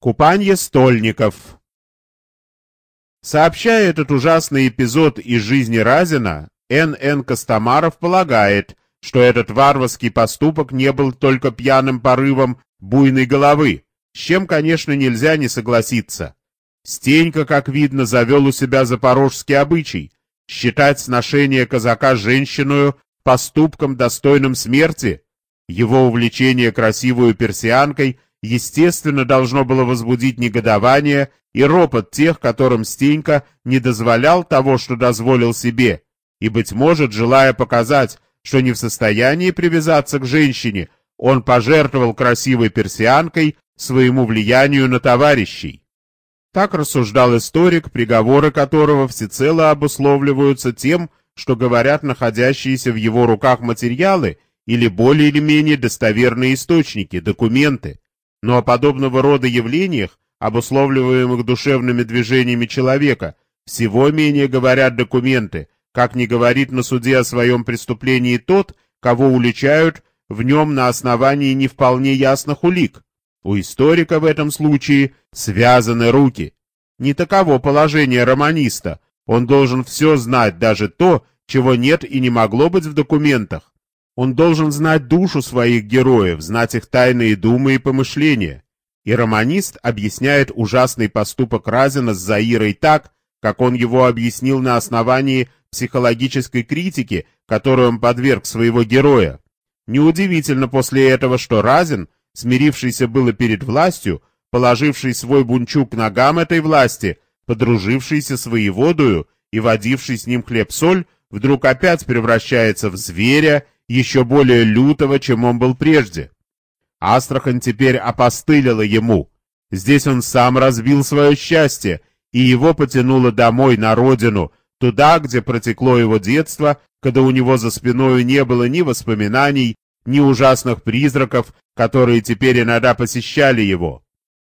Купанье стольников. Сообщая этот ужасный эпизод из жизни Разина, Н.Н. Костомаров полагает, что этот варварский поступок не был только пьяным порывом буйной головы, с чем, конечно, нельзя не согласиться. Стенька, как видно, завел у себя запорожский обычай считать сношение казака с женщиной поступком, достойным смерти. Его увлечение красивую персианкой, естественно, должно было возбудить негодование и ропот тех, которым Стенька не дозволял того, что дозволил себе, и, быть может, желая показать, что не в состоянии привязаться к женщине, он пожертвовал красивой персианкой своему влиянию на товарищей. Так рассуждал историк, приговоры которого всецело обусловливаются тем, что говорят находящиеся в его руках материалы или более или менее достоверные источники, документы. Но о подобного рода явлениях, обусловливаемых душевными движениями человека, всего менее говорят документы, как не говорит на суде о своем преступлении тот, кого уличают в нем на основании не вполне ясных улик. У историка в этом случае связаны руки. Не таково положение романиста. Он должен все знать, даже то, чего нет и не могло быть в документах. Он должен знать душу своих героев, знать их тайные думы и помышления. И романист объясняет ужасный поступок Разина с Заирой так, как он его объяснил на основании психологической критики, которую он подверг своего героя. Неудивительно после этого, что Разин – смирившийся было перед властью, положивший свой бунчук ногам этой власти, подружившийся с воеводою и водивший с ним хлеб-соль, вдруг опять превращается в зверя, еще более лютого, чем он был прежде. Астрахань теперь опостылила ему. Здесь он сам разбил свое счастье, и его потянуло домой, на родину, туда, где протекло его детство, когда у него за спиной не было ни воспоминаний, ни ужасных призраков, которые теперь иногда посещали его.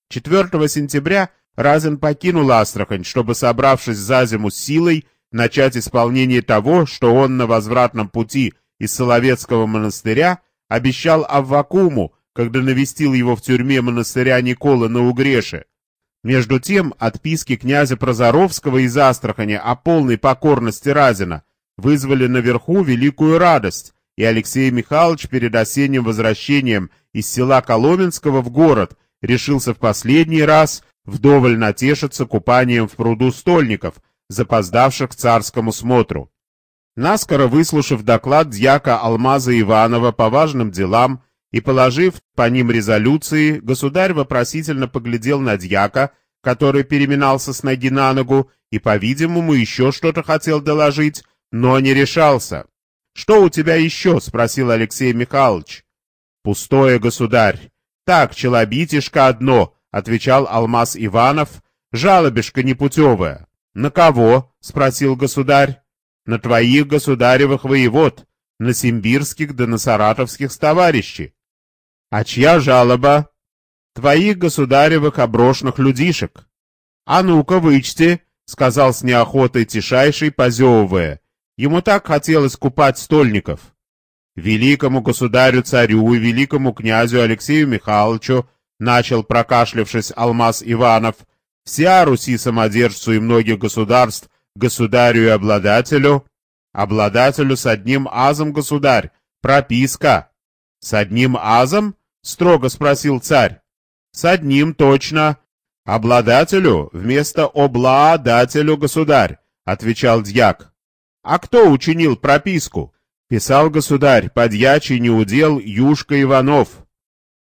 4 сентября Разин покинул Астрахань, чтобы, собравшись за зиму силой, начать исполнение того, что он на возвратном пути из Соловецкого монастыря обещал Аввакуму, когда навестил его в тюрьме монастыря Никола на Угреше. Между тем, отписки князя Прозоровского из Астрахани о полной покорности Разина вызвали наверху великую радость, и Алексей Михайлович перед осенним возвращением из села Коломенского в город решился в последний раз вдоволь натешиться купанием в пруду стольников, запоздавших к царскому смотру. Наскоро выслушав доклад дьяка Алмаза Иванова по важным делам и положив по ним резолюции, государь вопросительно поглядел на дьяка, который переминался с ноги на ногу и, по-видимому, еще что-то хотел доложить, но не решался. «Что у тебя еще?» — спросил Алексей Михайлович. «Пустое, государь. Так, челобитишко одно», — отвечал Алмаз Иванов. «Жалобишко непутевое». «На кого?» — спросил государь. «На твоих государевых воевод, на симбирских да на саратовских товарищей». «А чья жалоба?» «Твоих государевых оброшенных людишек». «А ну-ка, вычти», — сказал с неохотой тишайший, позевывая. Ему так хотелось купать стольников. Великому государю-царю и великому князю Алексею Михайловичу, начал прокашлявшись Алмаз Иванов, вся Руси самодержцу и многих государств, государю и обладателю, обладателю с одним азом государь, прописка. С одним азом? Строго спросил царь. С одним точно. Обладателю вместо обладателю государь, отвечал дьяк. А кто учинил прописку? Писал государь, подьячий неудел Юшка Иванов.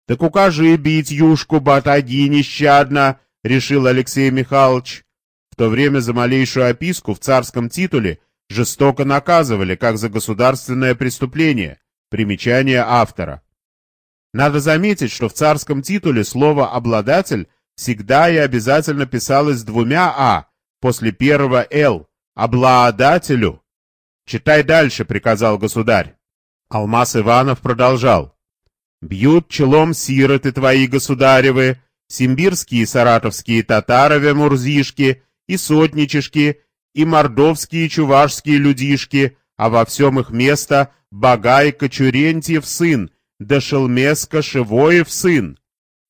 Так укажи бить Юшку батаги нещадно, решил Алексей Михайлович. То время за малейшую описку в царском титуле жестоко наказывали, как за государственное преступление. Примечание автора. Надо заметить, что в царском титуле слово «обладатель» всегда и обязательно писалось двумя «а» после первого «л» — «обладателю». «Читай дальше», — приказал государь. Алмаз Иванов продолжал. «Бьют челом сироты твои, государевы, симбирские и саратовские татарове мурзишки, и сотничишки, и мордовские и чувашские людишки, а во всем их место Багай Кочурентьев сын, да Шелмеска Шивоев сын.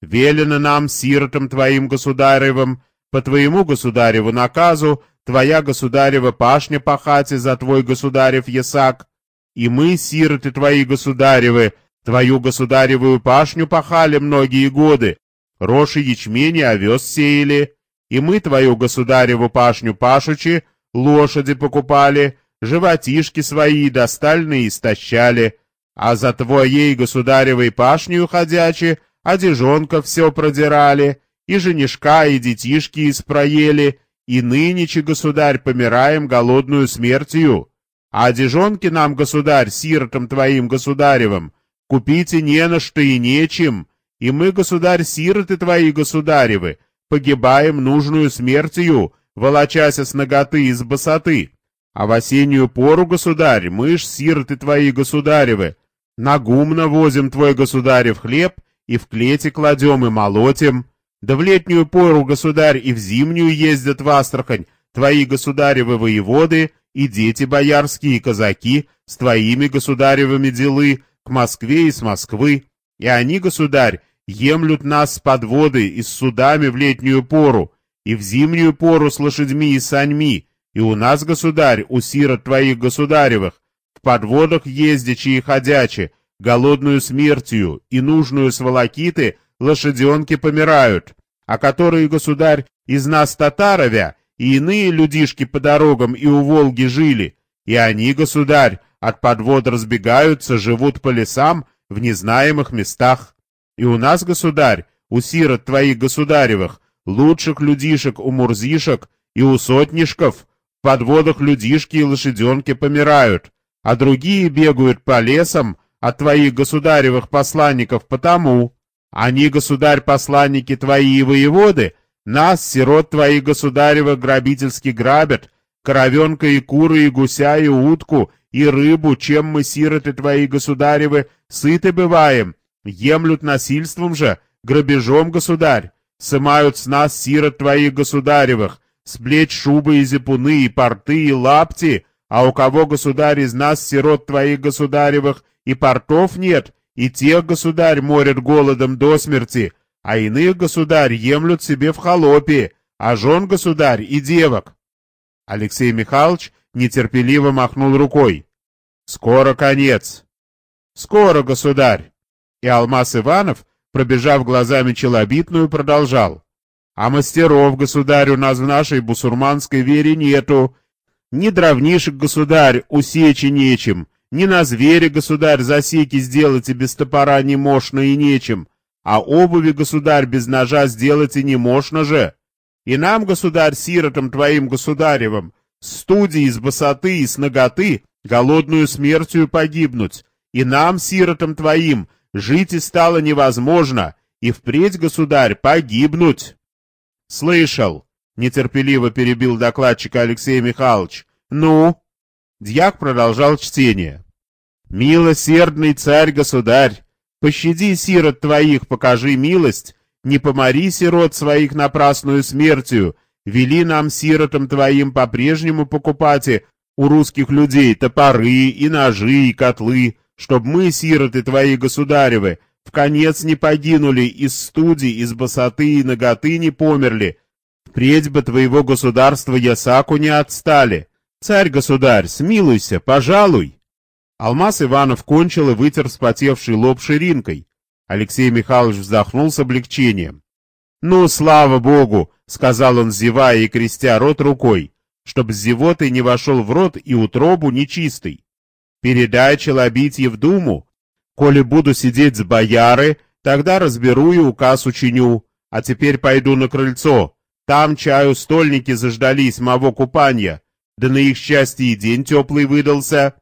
Велено нам, сиротам твоим государевым, по твоему государеву наказу, твоя государева пашня пахати за твой государев ясак, и мы, сироты твои государевы, твою государевую пашню пахали многие годы, рожь и ячмень и овес сеяли, и мы твою государеву пашню пашучи, лошади покупали, животишки свои достальные истощали, а за твоей государевой пашню ходячи, одежонка все продирали, и женишка, и детишки испроели, и нынече, государь, помираем голодную смертью. А одежонки нам, государь, сиротам твоим государевым, купите не на что и нечем, и мы, государь, сироты твои государевы, погибаем нужную смертью, волочася с ноготы и с босоты. А в осеннюю пору, государь, мы ж сироты твои государевы, на гумно возим твой государев хлеб и в клете кладем и молотим. Да в летнюю пору, государь, и в зимнюю ездят в Астрахань твои государевы воеводы и дети боярские и казаки с твоими государевыми делы к Москве и с Москвы. И они, государь, емлют нас с подводы и с судами в летнюю пору, и в зимнюю пору с лошадьми и саньми, и у нас, государь, у сирот твоих государевых, в подводах ездячи и ходячи, голодную смертью и нужную с волокиты лошаденки помирают, а которые, государь, из нас татаровя и иные людишки по дорогам и у Волги жили, и они, государь, от подвод разбегаются, живут по лесам в незнаемых местах. И у нас, государь, у сирот твоих государевых, лучших людишек у мурзишек и у сотнишков, в подводах людишки и лошаденки помирают, а другие бегают по лесам от твоих государевых посланников потому, они, государь-посланники твои и воеводы, нас, сирот твоих государевых, грабительски грабят, коровенка и куры, и гуся, и утку, и рыбу, чем мы, сироты твои государевы, сыты бываем, емлют насильством же, грабежом, государь, сымают с нас, сирот твоих государевых, сплеть шубы и зипуны, и порты, и лапти, а у кого, государь, из нас, сирот твоих государевых, и портов нет, и тех, государь, морят голодом до смерти, а иных, государь, емлют себе в холопе, а жен, государь, и девок. Алексей Михайлович нетерпеливо махнул рукой. «Скоро конец!» «Скоро, государь!» И Алмаз Иванов, пробежав глазами челобитную, продолжал. «А мастеров, государь, у нас в нашей бусурманской вере нету, ни дровнишек, государь, усечи нечем, ни на звере, государь, засеки сделать и без топора не мощно и нечем, а обуви, государь, без ножа сделать и не мощно же. И нам, государь, сиротам твоим государевым, студии из босоты и с ноготы, голодную смертью погибнуть, и нам, сиротам твоим, жить и стало невозможно, и впредь, государь, погибнуть. Слышал, нетерпеливо перебил докладчика Алексей Михайлович. «Ну?» Дьяк продолжал чтение. «Милосердный царь-государь, пощади сирот твоих, покажи милость, не помори сирот своих напрасную смертью, вели нам, сиротам твоим, по-прежнему покупать у русских людей топоры и ножи и котлы, чтоб мы, сироты твои государевы, в конец не погинули, из студий, из босоты и ноготы не померли, Впредь бы твоего государства Ясаку не отстали. Царь-государь, смилуйся, пожалуй. Алмаз Иванов кончил и вытер вспотевший лоб ширинкой. Алексей Михайлович вздохнул с облегчением. «Ну, слава богу!» — сказал он, зевая и крестя рот рукой, чтоб зевотой не вошел в рот и утробу нечистый. «Передай Челобитье в думу. Коли буду сидеть с бояры, тогда разберу и указ учиню. А теперь пойду на крыльцо. Там чаю стольники заждались моего купания, да на их счастье и день теплый выдался.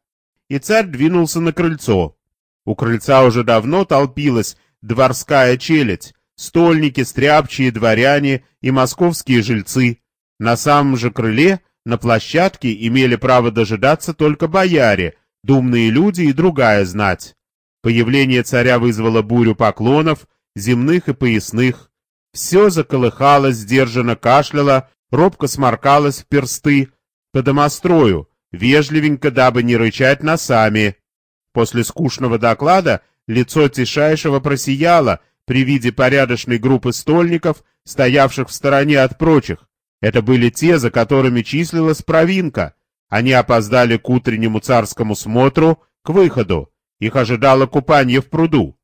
И царь двинулся на крыльцо. У крыльца уже давно толпилась дворская челядь, стольники, стряпчие, дворяне и московские жильцы. На самом же крыле, на площадке, имели право дожидаться только бояре, думные люди и другая знать. Появление царя вызвало бурю поклонов, земных и поясных. Все заколыхалось, сдержанно кашляло, робко сморкалось в персты, по домострою, вежливенько, дабы не рычать носами. После скучного доклада лицо Тишайшего просияло, при виде порядочной группы стольников, стоявших в стороне от прочих. Это были те, за которыми числилась провинка. Они опоздали к утреннему царскому смотру, к выходу. Их ожидало купание в пруду.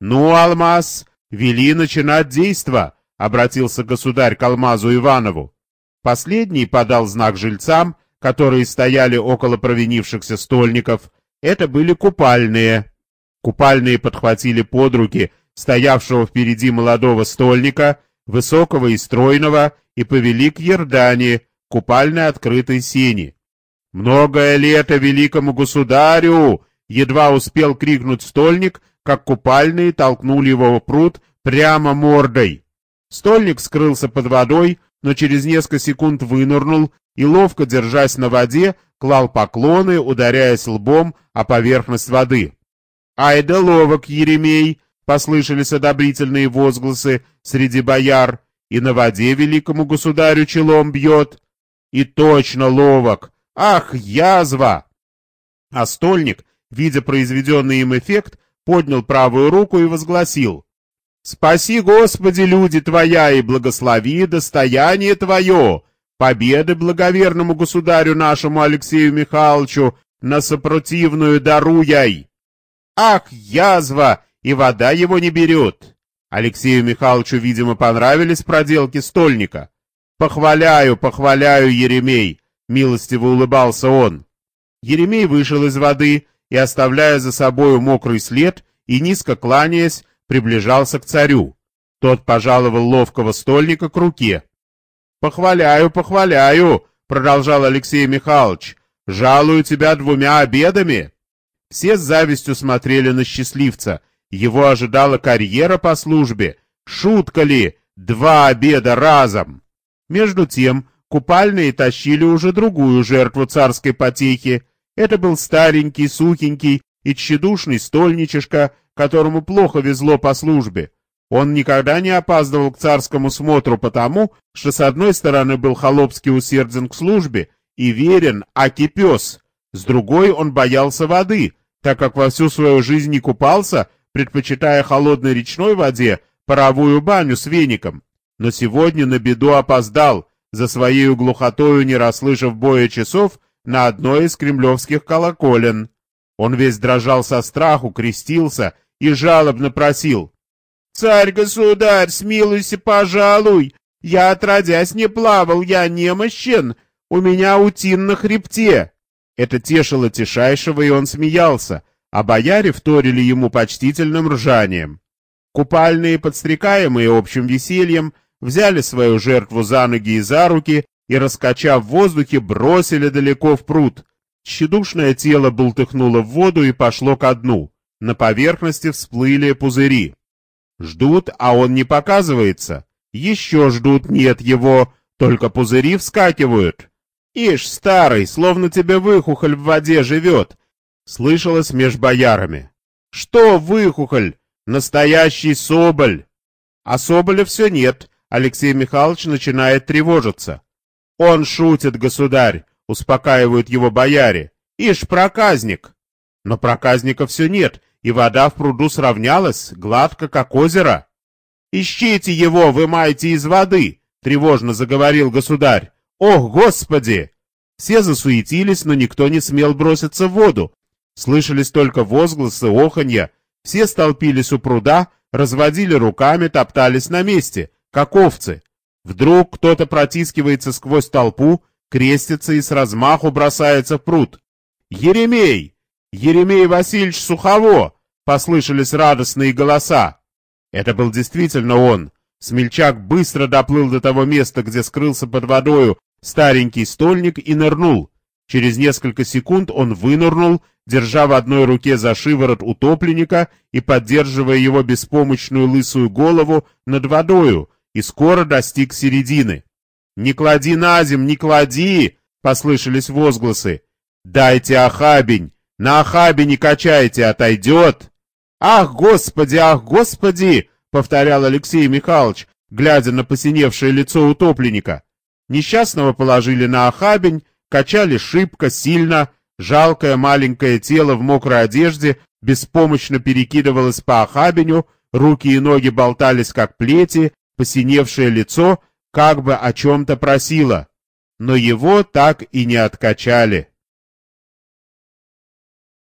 «Ну, Алмаз, вели начинать действо», — обратился государь к Алмазу Иванову. Последний подал знак жильцам, которые стояли около провинившихся стольников. Это были купальные. Купальные подхватили под руки стоявшего впереди молодого стольника, высокого и стройного, и повели к Ердане, купальной открытой сени. «Многое лето великому государю!» Едва успел крикнуть стольник, как купальные толкнули его в пруд прямо мордой. Стольник скрылся под водой, но через несколько секунд вынырнул и, ловко держась на воде, клал поклоны, ударяясь лбом о поверхность воды. «Ай да ловок, Еремей!» — послышались одобрительные возгласы среди бояр и на воде великому государю челом бьет. И точно ловок! Ах, язва! А стольник, видя произведенный им эффект, поднял правую руку и возгласил. «Спаси, Господи, люди Твоя, и благослови достояние Твое! Победы благоверному государю нашему Алексею Михайловичу на сопротивную даруяй! Ах, язва! И вода его не берет!» Алексею Михайловичу, видимо, понравились проделки стольника. «Похваляю, похваляю, Еремей!» — милостиво улыбался он. Еремей вышел из воды и, оставляя за собою мокрый след и низко кланяясь, приближался к царю. Тот пожаловал ловкого стольника к руке. «Похваляю, похваляю!» — продолжал Алексей Михайлович. «Жалую тебя двумя обедами!» Все с завистью смотрели на счастливца — его ожидала карьера по службе. Шутка ли? Два обеда разом. Между тем, купальные тащили уже другую жертву царской потехи. Это был старенький, сухенький и тщедушный стольничишка, которому плохо везло по службе. Он никогда не опаздывал к царскому смотру потому, что с одной стороны был холопски усерден к службе и верен, аки пес, с другой он боялся воды, так как во всю свою жизнь не купался, предпочитая холодной речной воде паровую баню с веником. Но сегодня на беду опоздал, за своей глухотою не расслышав боя часов на одной из кремлевских колоколен. Он весь дрожал со страху, крестился и жалобно просил. «Царь-государь, смилуйся, пожалуй! Я, отродясь, не плавал, я немощен, у меня утин на хребте!» Это тешило тишайшего, и он смеялся — а бояре вторили ему почтительным ржанием. Купальные, подстрекаемые общим весельем, взяли свою жертву за ноги и за руки и, раскачав в воздухе, бросили далеко в пруд. Тщедушное тело бултыхнуло в воду и пошло ко дну. На поверхности всплыли пузыри. Ждут, а он не показывается. Еще ждут, нет его, только пузыри вскакивают. Ишь, старый, словно тебе выхухоль в воде живет, слышалось меж боярами. «Что, выхухоль? Настоящий соболь!» А соболя все нет, Алексей Михайлович начинает тревожиться. «Он шутит, государь!» — успокаивают его бояре. «Ишь, проказник!» Но проказника все нет, и вода в пруду сравнялась, гладко, как озеро. «Ищите его, вымайте из воды!» — тревожно заговорил государь. «Ох, Господи!» Все засуетились, но никто не смел броситься в воду, Слышались только возгласы, оханья. Все столпились у пруда, разводили руками, топтались на месте, как овцы. Вдруг кто-то протискивается сквозь толпу, крестится и с размаху бросается в пруд. «Еремей! Еремей Васильевич Сухово!» — послышались радостные голоса. Это был действительно он. Смельчак быстро доплыл до того места, где скрылся под водою старенький стольник и нырнул. Через несколько секунд он вынырнул, держа в одной руке за шиворот утопленника и поддерживая его беспомощную лысую голову над водою, и скоро достиг середины. «Не клади на земь, не клади!» — послышались возгласы. «Дайте охабень! На охабе качайте, отойдет!» «Ах, Господи, ах, Господи!» — повторял Алексей Михайлович, глядя на посиневшее лицо утопленника. Несчастного положили на охабень, качали шибко, сильно, жалкое маленькое тело в мокрой одежде беспомощно перекидывалось по охабеню, руки и ноги болтались как плети, посиневшее лицо как бы о чем-то просило. Но его так и не откачали.